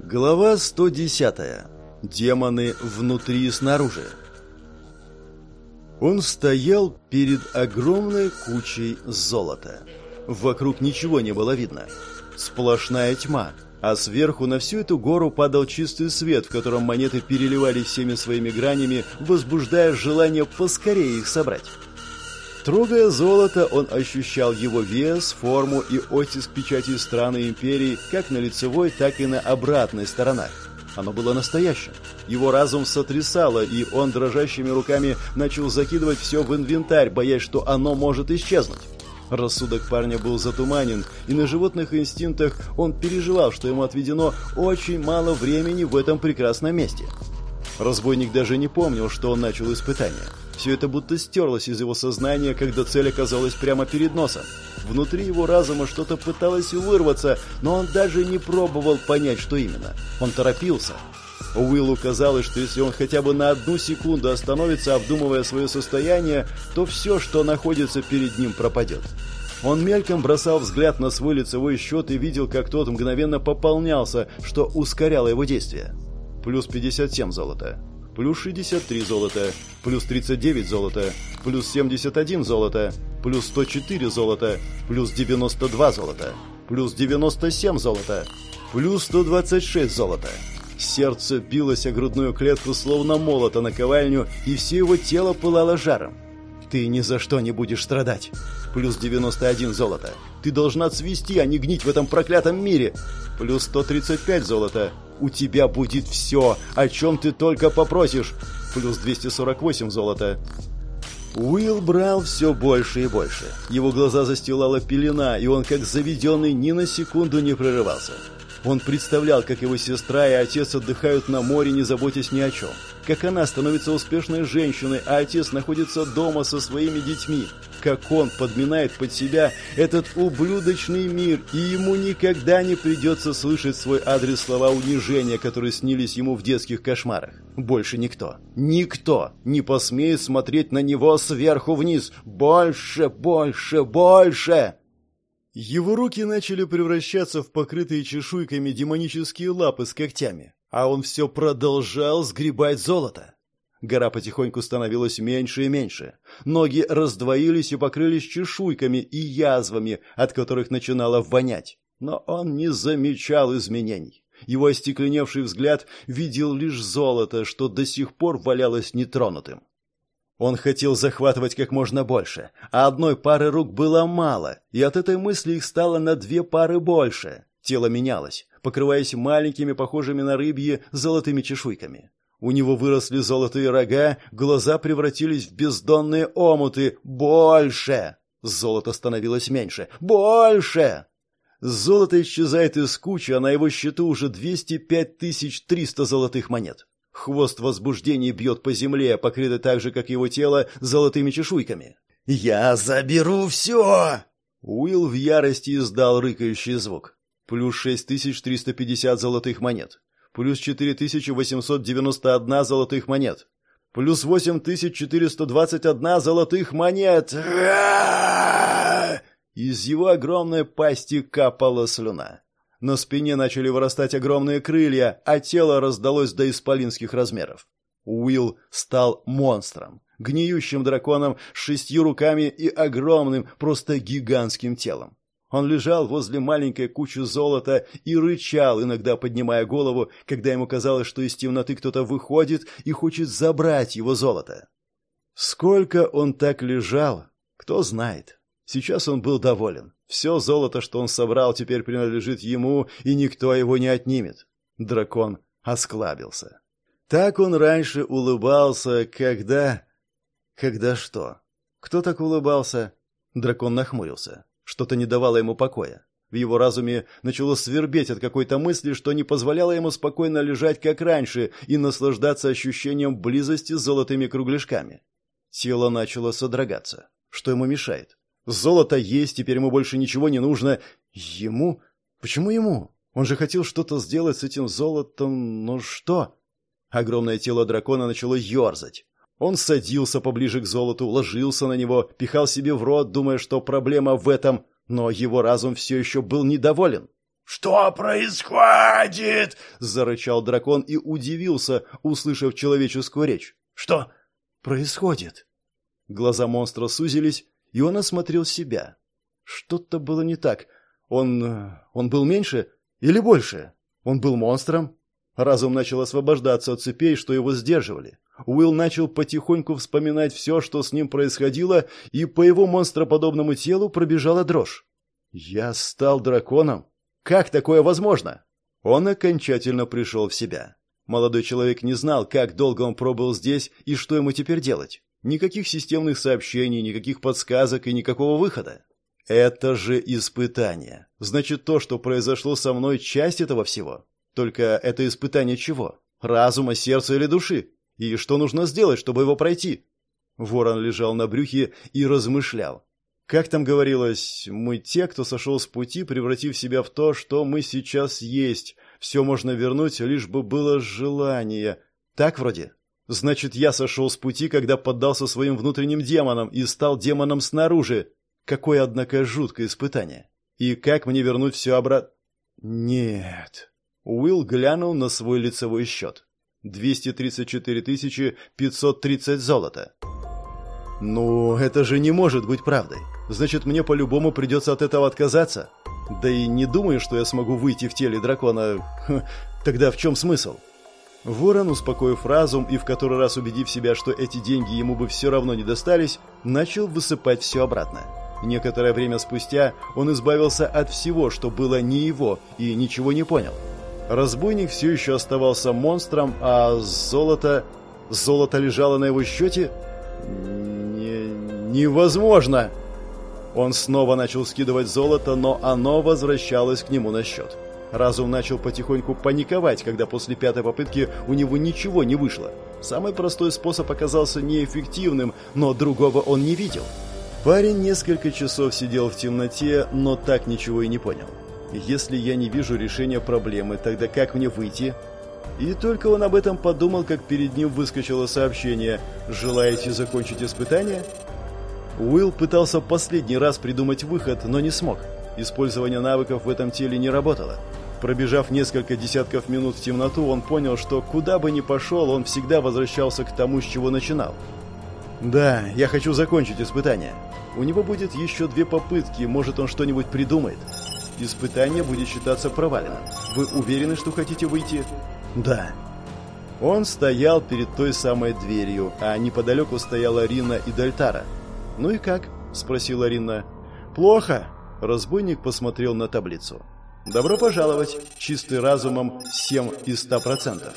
Глава 110. Демоны внутри и снаружи. Он стоял перед огромной кучей золота. Вокруг ничего не было видно. Сплошная тьма, а сверху на всю эту гору падал чистый свет, в котором монеты переливались всеми своими гранями, возбуждая желание поскорее их собрать. Трогая золото, он ощущал его вес, форму и оттиск печати страны империи как на лицевой, так и на обратной сторонах. Оно было настоящим. Его разум сотрясало, и он дрожащими руками начал закидывать все в инвентарь, боясь, что оно может исчезнуть. Рассудок парня был затуманен, и на животных инстинктах он переживал, что ему отведено очень мало времени в этом прекрасном месте. Разбойник даже не помнил, что он начал испытание. Все это будто стерлось из его сознания, когда цель оказалась прямо перед носом. Внутри его разума что-то пыталось вырваться, но он даже не пробовал понять, что именно. Он торопился. Уиллу казалось, что если он хотя бы на одну секунду остановится, обдумывая свое состояние, то все, что находится перед ним, пропадет. Он мельком бросал взгляд на свой лицевой счет и видел, как тот мгновенно пополнялся, что ускоряло его действия. Плюс 57 золота плюс 63 золота, плюс 39 золота, плюс 71 золота, плюс 104 золота, плюс 92 золота, плюс 97 золота, плюс 126 золота. Сердце билось о грудную клетку, словно молото на ковальню, и все его тело пылало жаром. «Ты ни за что не будешь страдать!» Плюс 91 золота. «Ты должна цвести, а не гнить в этом проклятом мире!» Плюс 135 золота у тебя будет все, о чем ты только попросишь. Плюс 248 золота. Уилл брал все больше и больше. Его глаза застилала пелена, и он, как заведенный, ни на секунду не прерывался. Он представлял, как его сестра и отец отдыхают на море, не заботясь ни о чем. Как она становится успешной женщиной, а отец находится дома со своими детьми как он подминает под себя этот ублюдочный мир, и ему никогда не придется слышать свой адрес слова унижения, которые снились ему в детских кошмарах. Больше никто, никто не посмеет смотреть на него сверху вниз. Больше, больше, больше! Его руки начали превращаться в покрытые чешуйками демонические лапы с когтями, а он все продолжал сгребать золото. Гора потихоньку становилась меньше и меньше. Ноги раздвоились и покрылись чешуйками и язвами, от которых начинало вонять. Но он не замечал изменений. Его остекленевший взгляд видел лишь золото, что до сих пор валялось нетронутым. Он хотел захватывать как можно больше, а одной пары рук было мало, и от этой мысли их стало на две пары больше. Тело менялось, покрываясь маленькими, похожими на рыбьи, золотыми чешуйками. У него выросли золотые рога, глаза превратились в бездонные омуты. Больше! Золото становилось меньше. Больше! Золото исчезает из кучи, а на его счету уже 205 300 золотых монет. Хвост возбуждения бьет по земле, покрытый так же, как его тело, золотыми чешуйками. «Я заберу все!» Уилл в ярости издал рыкающий звук. Плюс 6350 золотых монет плюс 4891 золотых монет, плюс 8421 золотых монет. Из его огромной пасти капала слюна. На спине начали вырастать огромные крылья, а тело раздалось до исполинских размеров. Уилл стал монстром, гниющим драконом с шестью руками и огромным, просто гигантским телом. Он лежал возле маленькой кучи золота и рычал, иногда поднимая голову, когда ему казалось, что из темноты кто-то выходит и хочет забрать его золото. Сколько он так лежал, кто знает. Сейчас он был доволен. Все золото, что он собрал, теперь принадлежит ему, и никто его не отнимет. Дракон осклабился. Так он раньше улыбался, когда... Когда что? Кто так улыбался? Дракон нахмурился. Что-то не давало ему покоя. В его разуме начало свербеть от какой-то мысли, что не позволяло ему спокойно лежать, как раньше, и наслаждаться ощущением близости с золотыми кругляшками. Тело начало содрогаться. Что ему мешает? Золото есть, теперь ему больше ничего не нужно. Ему? Почему ему? Он же хотел что-то сделать с этим золотом, но что? Огромное тело дракона начало ерзать. Он садился поближе к золоту, ложился на него, пихал себе в рот, думая, что проблема в этом, но его разум все еще был недоволен. «Что происходит?» — зарычал дракон и удивился, услышав человеческую речь. «Что происходит?» Глаза монстра сузились, и он осмотрел себя. Что-то было не так. Он... он был меньше или больше? Он был монстром? Разум начал освобождаться от цепей, что его сдерживали. Уилл начал потихоньку вспоминать все, что с ним происходило, и по его монстроподобному телу пробежала дрожь. «Я стал драконом? Как такое возможно?» Он окончательно пришел в себя. Молодой человек не знал, как долго он пробыл здесь и что ему теперь делать. Никаких системных сообщений, никаких подсказок и никакого выхода. Это же испытание. Значит, то, что произошло со мной, часть этого всего. Только это испытание чего? Разума, сердца или души? И что нужно сделать, чтобы его пройти? Ворон лежал на брюхе и размышлял. Как там говорилось, мы те, кто сошел с пути, превратив себя в то, что мы сейчас есть. Все можно вернуть, лишь бы было желание. Так вроде? Значит, я сошел с пути, когда поддался своим внутренним демонам и стал демоном снаружи. Какое, однако, жуткое испытание. И как мне вернуть все обратно? Нет. Уилл глянул на свой лицевой счет. 234 530 золота. Ну, это же не может быть правдой. Значит, мне по-любому придется от этого отказаться. Да и не думаю, что я смогу выйти в теле дракона. Тогда в чем смысл? Ворон, успокоив разум и в который раз убедив себя, что эти деньги ему бы все равно не достались, начал высыпать все обратно. Некоторое время спустя он избавился от всего, что было не его, и ничего не понял. Разбойник все еще оставался монстром, а золото... Золото лежало на его счете? Не... Невозможно! Он снова начал скидывать золото, но оно возвращалось к нему на счет. Разум начал потихоньку паниковать, когда после пятой попытки у него ничего не вышло. Самый простой способ оказался неэффективным, но другого он не видел. Парень несколько часов сидел в темноте, но так ничего и не понял. Если я не вижу решения проблемы, тогда как мне выйти? И только он об этом подумал, как перед ним выскочило сообщение «Желаете закончить испытание?» Уилл пытался последний раз придумать выход, но не смог. Использование навыков в этом теле не работало. Пробежав несколько десятков минут в темноту, он понял, что куда бы ни пошел, он всегда возвращался к тому, с чего начинал. «Да, я хочу закончить испытание. У него будет еще две попытки, может, он что-нибудь придумает. Испытание будет считаться проваленным. Вы уверены, что хотите выйти? Да. Он стоял перед той самой дверью, а неподалеку стояла Рина и Дальтара. «Ну и как?» – спросила Рина. «Плохо!» – разбойник посмотрел на таблицу. «Добро пожаловать! Чистый разумом 7 из 100%.